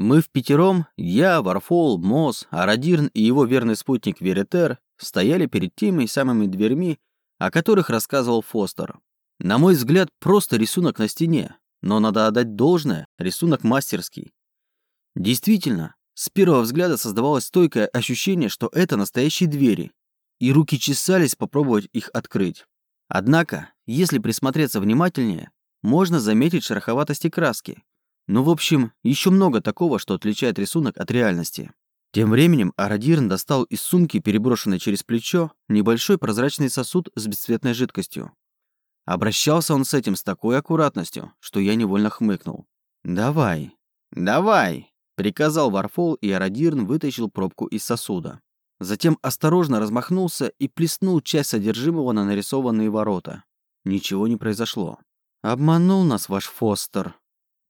Мы в пятером, я, Варфол, Мос, Арадирн и его верный спутник Веретер, стояли перед теми самыми дверьми, о которых рассказывал Фостер. На мой взгляд, просто рисунок на стене, но надо отдать должное, рисунок мастерский. Действительно, с первого взгляда создавалось стойкое ощущение, что это настоящие двери, и руки чесались попробовать их открыть. Однако, если присмотреться внимательнее, можно заметить шероховатости краски. Ну, в общем, еще много такого, что отличает рисунок от реальности. Тем временем Арадирн достал из сумки, переброшенной через плечо, небольшой прозрачный сосуд с бесцветной жидкостью. Обращался он с этим с такой аккуратностью, что я невольно хмыкнул. «Давай, давай!» — приказал Варфол, и Арадирн вытащил пробку из сосуда. Затем осторожно размахнулся и плеснул часть содержимого на нарисованные ворота. Ничего не произошло. «Обманул нас ваш Фостер», —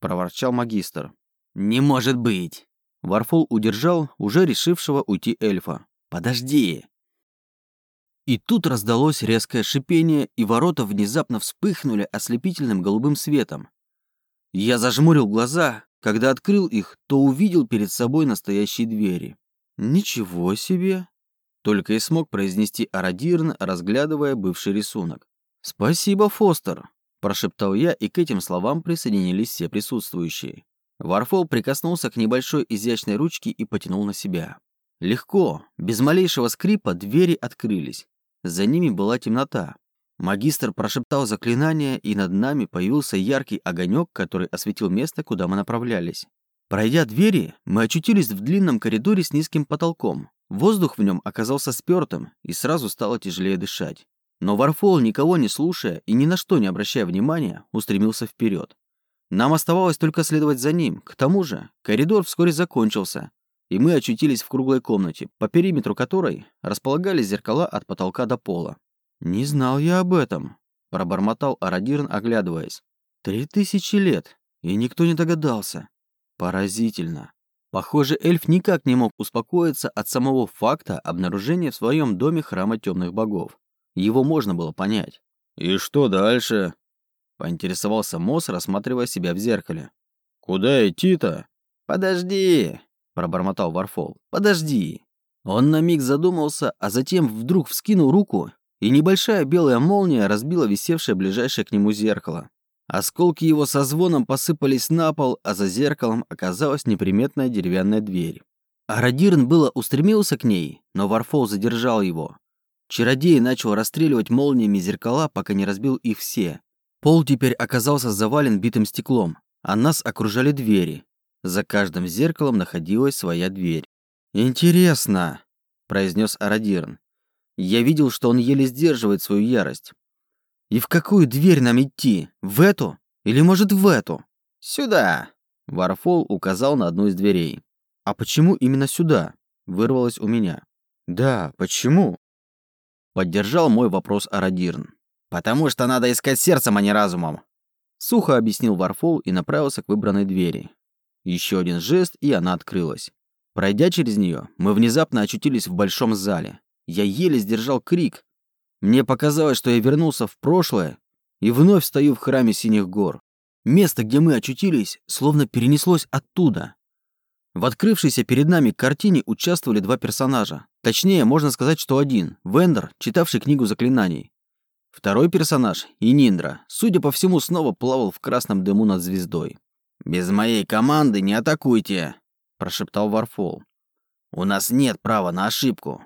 проворчал магистр. «Не может быть!» Варфол удержал уже решившего уйти эльфа. «Подожди!» И тут раздалось резкое шипение, и ворота внезапно вспыхнули ослепительным голубым светом. Я зажмурил глаза, когда открыл их, то увидел перед собой настоящие двери. «Ничего себе!» Только и смог произнести Арадирн, разглядывая бывший рисунок. «Спасибо, Фостер!» – прошептал я, и к этим словам присоединились все присутствующие. Варфол прикоснулся к небольшой изящной ручке и потянул на себя. Легко, без малейшего скрипа, двери открылись. За ними была темнота. Магистр прошептал заклинание, и над нами появился яркий огонек, который осветил место, куда мы направлялись. Пройдя двери, мы очутились в длинном коридоре с низким потолком. Воздух в нем оказался спёртым, и сразу стало тяжелее дышать. Но Варфол, никого не слушая и ни на что не обращая внимания, устремился вперед. Нам оставалось только следовать за ним. К тому же, коридор вскоре закончился, и мы очутились в круглой комнате, по периметру которой располагались зеркала от потолка до пола. «Не знал я об этом», — пробормотал Арадирн, оглядываясь. «Три тысячи лет, и никто не догадался. Поразительно. Похоже, эльф никак не мог успокоиться от самого факта обнаружения в своем доме храма темных богов. Его можно было понять. «И что дальше?» — поинтересовался Мосс, рассматривая себя в зеркале. «Куда идти-то?» «Подожди!» — пробормотал Варфол. «Подожди!» Он на миг задумался, а затем вдруг вскинул руку, и небольшая белая молния разбила висевшее ближайшее к нему зеркало. Осколки его со звоном посыпались на пол, а за зеркалом оказалась неприметная деревянная дверь. Арадирн было устремился к ней, но Варфол задержал его. Чародей начал расстреливать молниями зеркала, пока не разбил их все. Пол теперь оказался завален битым стеклом, а нас окружали двери. За каждым зеркалом находилась своя дверь. «Интересно», — произнес Арадирн. Я видел, что он еле сдерживает свою ярость. И в какую дверь нам идти? В эту? Или, может, в эту? Сюда. Варфол указал на одну из дверей. А почему именно сюда? Вырвалось у меня. Да, почему? Поддержал мой вопрос Арадирн. Потому что надо искать сердцем, а не разумом. Сухо объяснил Варфол и направился к выбранной двери. Еще один жест, и она открылась. Пройдя через нее, мы внезапно очутились в большом зале. Я еле сдержал крик, мне показалось, что я вернулся в прошлое и вновь стою в храме Синих гор. Место, где мы очутились, словно перенеслось оттуда. В открывшейся перед нами картине участвовали два персонажа. Точнее, можно сказать, что один – Вендер, читавший книгу заклинаний. Второй персонаж – Ининдра, судя по всему, снова плавал в красном дыму над звездой. «Без моей команды не атакуйте», – прошептал Варфол. «У нас нет права на ошибку.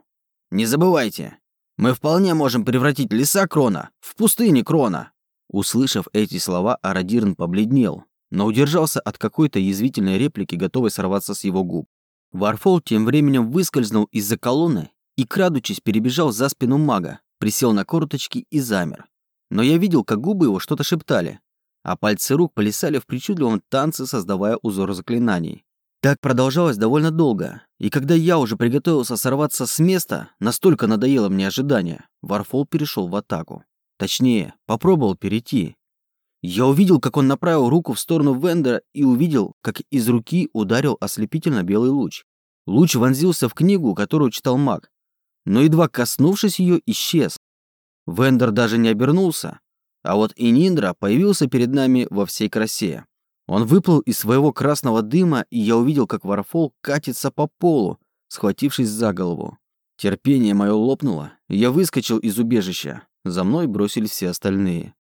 Не забывайте, мы вполне можем превратить леса Крона в пустыни Крона». Услышав эти слова, Арадирн побледнел, но удержался от какой-то язвительной реплики, готовой сорваться с его губ. Варфол тем временем выскользнул из-за колонны и, крадучись, перебежал за спину мага, присел на корточки и замер. Но я видел, как губы его что-то шептали, а пальцы рук плясали в причудливом танце, создавая узор заклинаний. Так продолжалось довольно долго, и когда я уже приготовился сорваться с места, настолько надоело мне ожидание, Варфол перешел в атаку. Точнее, попробовал перейти. Я увидел, как он направил руку в сторону Вендера и увидел, как из руки ударил ослепительно белый луч. Луч вонзился в книгу, которую читал маг, но едва коснувшись ее, исчез. Вендер даже не обернулся, а вот Ининдра появился перед нами во всей красе. Он выплыл из своего красного дыма, и я увидел, как Варфол катится по полу, схватившись за голову. Терпение мое лопнуло, я выскочил из убежища. За мной бросились все остальные.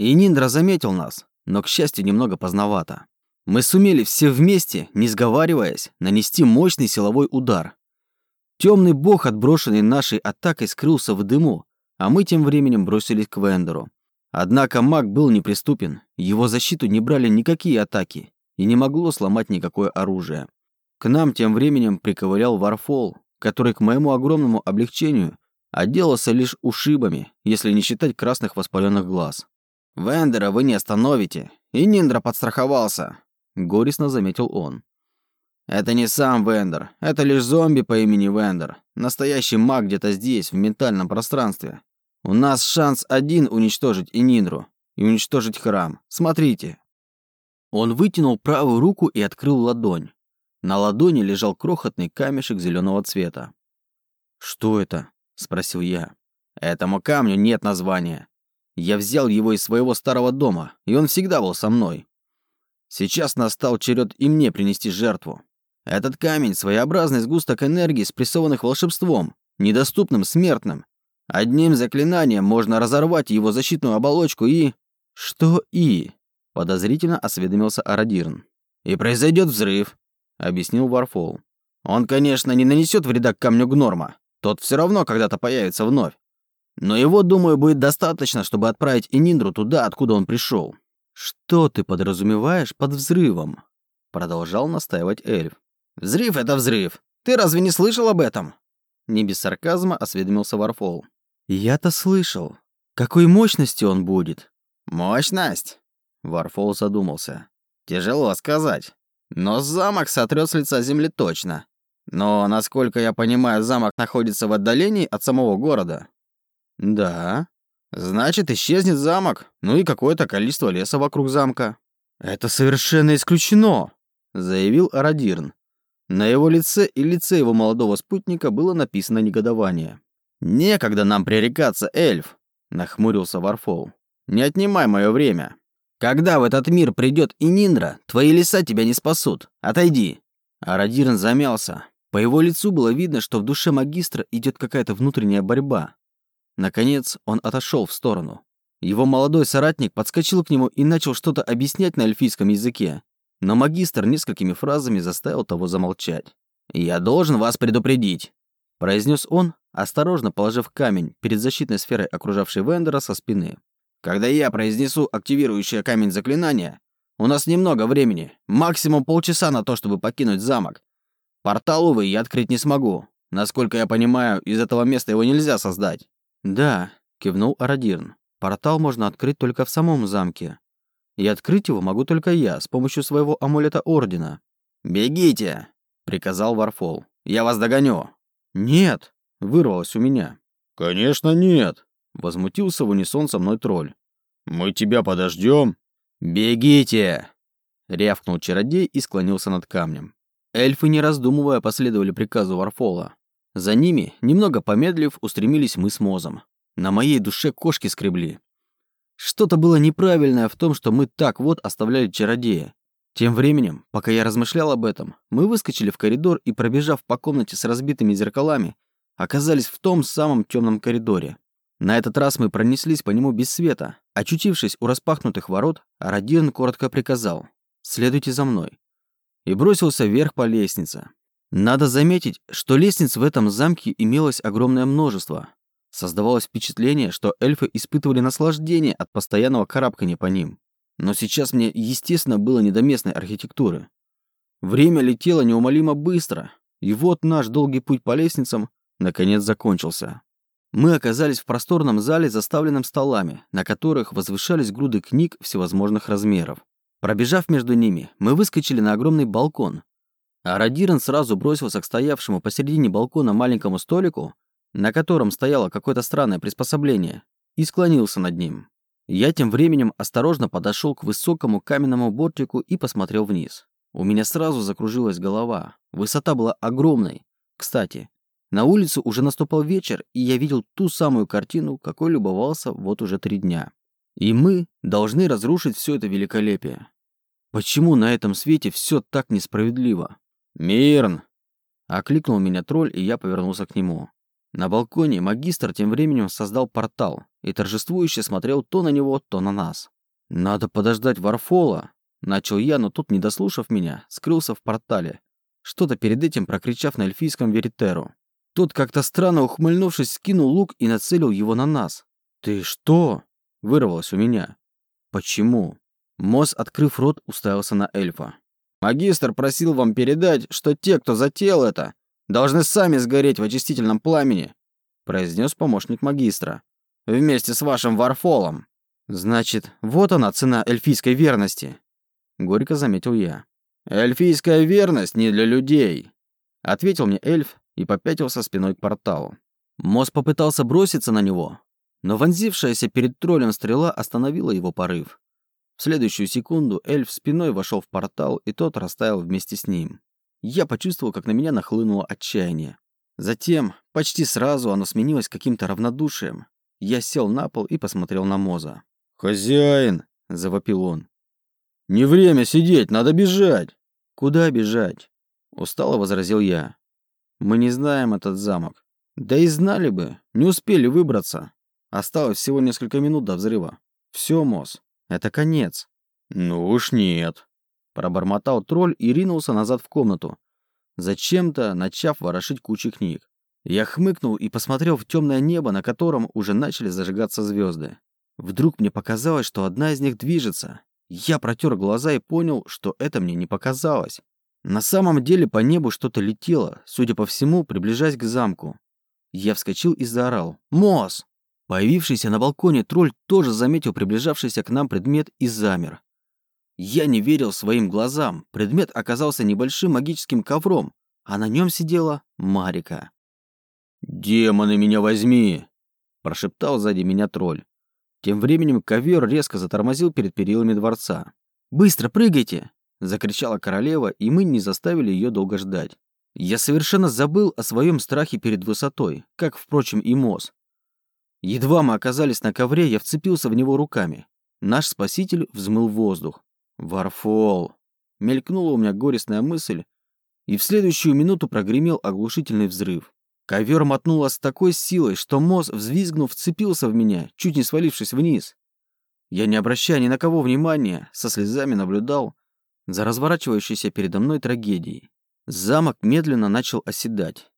И Ниндра заметил нас, но, к счастью, немного поздновато. Мы сумели все вместе, не сговариваясь, нанести мощный силовой удар. Темный бог, отброшенный нашей атакой, скрылся в дыму, а мы тем временем бросились к Вендеру. Однако маг был неприступен, его защиту не брали никакие атаки и не могло сломать никакое оружие. К нам тем временем приковырял Варфол, который, к моему огромному облегчению, отделался лишь ушибами, если не считать красных воспаленных глаз. «Вендера вы не остановите, и Ниндра подстраховался», — горестно заметил он. «Это не сам Вендер, это лишь зомби по имени Вендер. Настоящий маг где-то здесь, в ментальном пространстве. У нас шанс один уничтожить и Ниндру, и уничтожить храм. Смотрите». Он вытянул правую руку и открыл ладонь. На ладони лежал крохотный камешек зеленого цвета. «Что это?» – спросил я. «Этому камню нет названия. Я взял его из своего старого дома, и он всегда был со мной. Сейчас настал черед и мне принести жертву. Этот камень – своеобразный сгусток энергии, спрессованных волшебством, недоступным смертным. Одним заклинанием можно разорвать его защитную оболочку и... Что и? Подозрительно осведомился Арадирн. И произойдет взрыв, объяснил Варфол. Он, конечно, не нанесет вреда камню Гнорма. Тот все равно когда-то появится вновь. Но его, думаю, будет достаточно, чтобы отправить Ининдру туда, откуда он пришел. Что ты подразумеваешь под взрывом? Продолжал настаивать эльф. Взрыв — это взрыв. Ты разве не слышал об этом? Не без сарказма осведомился Варфол. Я-то слышал. Какой мощности он будет? Мощность? Варфол задумался. Тяжело сказать. Но замок сотрет с лица земли точно. Но, насколько я понимаю, замок находится в отдалении от самого города. Да. Значит, исчезнет замок, ну и какое-то количество леса вокруг замка. Это совершенно исключено, заявил Арадирн. На его лице и лице его молодого спутника было написано негодование. «Некогда нам пререкаться, эльф!» — нахмурился Варфол. «Не отнимай мое время. Когда в этот мир придет и Ниндра, твои леса тебя не спасут. Отойди!» Арадирн замялся. По его лицу было видно, что в душе магистра идет какая-то внутренняя борьба. Наконец он отошел в сторону. Его молодой соратник подскочил к нему и начал что-то объяснять на эльфийском языке. Но магистр несколькими фразами заставил того замолчать. «Я должен вас предупредить», — произнес он, осторожно положив камень перед защитной сферой, окружавшей Вендера со спины. «Когда я произнесу активирующее камень заклинание, у нас немного времени, максимум полчаса на то, чтобы покинуть замок. Портал, увы, я открыть не смогу. Насколько я понимаю, из этого места его нельзя создать». «Да», — кивнул Арадирн. «Портал можно открыть только в самом замке. И открыть его могу только я, с помощью своего амулета Ордена». «Бегите!» — приказал Варфол. «Я вас догоню». «Нет!» Вырвалось у меня. «Конечно нет!» Возмутился в унисон со мной тролль. «Мы тебя подождем. «Бегите!» Рявкнул чародей и склонился над камнем. Эльфы, не раздумывая, последовали приказу Варфола. За ними, немного помедлив, устремились мы с Мозом. На моей душе кошки скребли. Что-то было неправильное в том, что мы так вот оставляли чародея. Тем временем, пока я размышлял об этом, мы выскочили в коридор и, пробежав по комнате с разбитыми зеркалами, оказались в том самом темном коридоре. На этот раз мы пронеслись по нему без света. Очутившись у распахнутых ворот, Арадирн коротко приказал «Следуйте за мной» и бросился вверх по лестнице. Надо заметить, что лестниц в этом замке имелось огромное множество. Создавалось впечатление, что эльфы испытывали наслаждение от постоянного карабкания по ним. Но сейчас мне, естественно, было не до местной архитектуры. Время летело неумолимо быстро, и вот наш долгий путь по лестницам наконец закончился. Мы оказались в просторном зале, заставленном столами, на которых возвышались груды книг всевозможных размеров. Пробежав между ними, мы выскочили на огромный балкон. А Радиран сразу бросился к стоявшему посередине балкона маленькому столику, на котором стояло какое-то странное приспособление, и склонился над ним. Я тем временем осторожно подошел к высокому каменному бортику и посмотрел вниз. У меня сразу закружилась голова. Высота была огромной. Кстати, на улицу уже наступал вечер, и я видел ту самую картину, какой любовался вот уже три дня. И мы должны разрушить все это великолепие. Почему на этом свете все так несправедливо? «Мирн!» Окликнул меня тролль, и я повернулся к нему. На балконе магистр тем временем создал портал и торжествующе смотрел то на него, то на нас. «Надо подождать Варфола», — начал я, но тут, не дослушав меня, скрылся в портале, что-то перед этим прокричав на эльфийском веритеру. Тот, как-то странно ухмыльнувшись, скинул лук и нацелил его на нас. «Ты что?» — вырвалось у меня. «Почему?» Мосс, открыв рот, уставился на эльфа. «Магистр просил вам передать, что те, кто затеял это, должны сами сгореть в очистительном пламени», произнес помощник магистра. «Вместе с вашим варфолом». «Значит, вот она цена эльфийской верности», — горько заметил я. «Эльфийская верность не для людей», — ответил мне эльф и попятился спиной к порталу. Мосс попытался броситься на него, но вонзившаяся перед троллем стрела остановила его порыв. В следующую секунду эльф спиной вошел в портал, и тот растаял вместе с ним. Я почувствовал, как на меня нахлынуло отчаяние. Затем, почти сразу, оно сменилось каким-то равнодушием. Я сел на пол и посмотрел на Моза. «Хозяин!» – завопил он. «Не время сидеть, надо бежать!» «Куда бежать?» – устало возразил я. «Мы не знаем этот замок. Да и знали бы, не успели выбраться. Осталось всего несколько минут до взрыва. Все, Моз, это конец». «Ну уж нет», – пробормотал тролль и ринулся назад в комнату, зачем-то начав ворошить кучу книг. Я хмыкнул и посмотрел в темное небо, на котором уже начали зажигаться звезды. Вдруг мне показалось, что одна из них движется. Я протер глаза и понял, что это мне не показалось. На самом деле по небу что-то летело, судя по всему, приближаясь к замку. Я вскочил и заорал «Мосс!». Появившийся на балконе тролль тоже заметил приближавшийся к нам предмет и замер. Я не верил своим глазам. Предмет оказался небольшим магическим ковром, а на нем сидела Марика. «Демоны меня возьми!» – прошептал сзади меня тролль. Тем временем ковер резко затормозил перед перилами дворца. «Быстро прыгайте!» – закричала королева, и мы не заставили ее долго ждать. Я совершенно забыл о своем страхе перед высотой, как, впрочем, и Моз. Едва мы оказались на ковре, я вцепился в него руками. Наш спаситель взмыл воздух. «Варфол!» – мелькнула у меня горестная мысль, и в следующую минуту прогремел оглушительный взрыв. Ковер мотнуло с такой силой, что Моз, взвизгнув, вцепился в меня, чуть не свалившись вниз. Я, не обращая ни на кого внимания, со слезами наблюдал за разворачивающейся передо мной трагедией. Замок медленно начал оседать.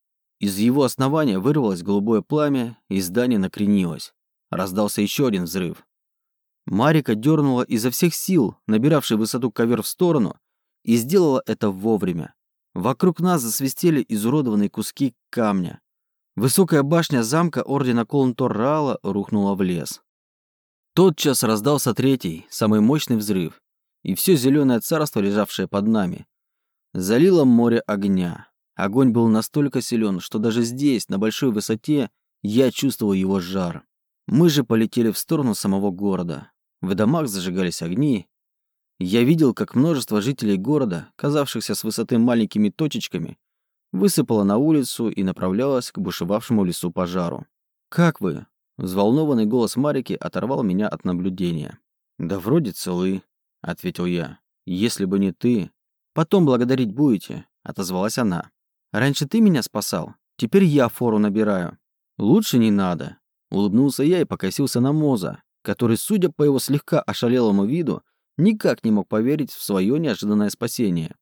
Из его основания вырвалось голубое пламя, и здание накренилось. Раздался еще один взрыв. Марика дернула изо всех сил, набиравший высоту ковер в сторону, и сделала это вовремя. Вокруг нас засвистели изуродованные куски камня. Высокая башня замка ордена Колнтор-Раала рухнула в лес. Тотчас раздался третий, самый мощный взрыв, и все зеленое царство, лежавшее под нами, залило море огня. Огонь был настолько силен, что даже здесь, на большой высоте, я чувствовал его жар. Мы же полетели в сторону самого города. В домах зажигались огни, я видел, как множество жителей города, казавшихся с высоты маленькими точечками, высыпало на улицу и направлялось к бушевавшему лесу пожару. «Как вы?» Взволнованный голос Марики оторвал меня от наблюдения. «Да вроде целы», — ответил я. «Если бы не ты...» «Потом благодарить будете», — отозвалась она. «Раньше ты меня спасал, теперь я фору набираю». «Лучше не надо», — улыбнулся я и покосился на Моза, который, судя по его слегка ошалелому виду, никак не мог поверить в свое неожиданное спасение.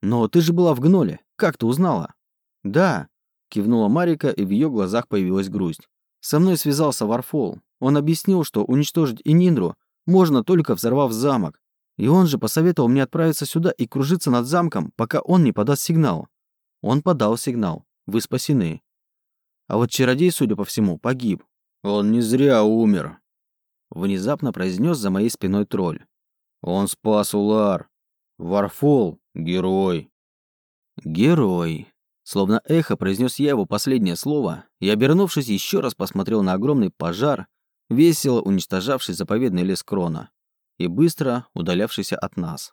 «Но ты же была в гноле. Как ты узнала?» «Да», — кивнула Марика, и в ее глазах появилась грусть. «Со мной связался Варфол. Он объяснил, что уничтожить Ининдру можно только взорвав замок. И он же посоветовал мне отправиться сюда и кружиться над замком, пока он не подаст сигнал. Он подал сигнал. Вы спасены. А вот чародей, судя по всему, погиб. Он не зря умер. Внезапно произнес за моей спиной тролль. Он спас Улар. Варфол — герой. Герой. Словно эхо произнес я его последнее слово и, обернувшись, еще раз посмотрел на огромный пожар, весело уничтожавший заповедный лес Крона и быстро удалявшийся от нас.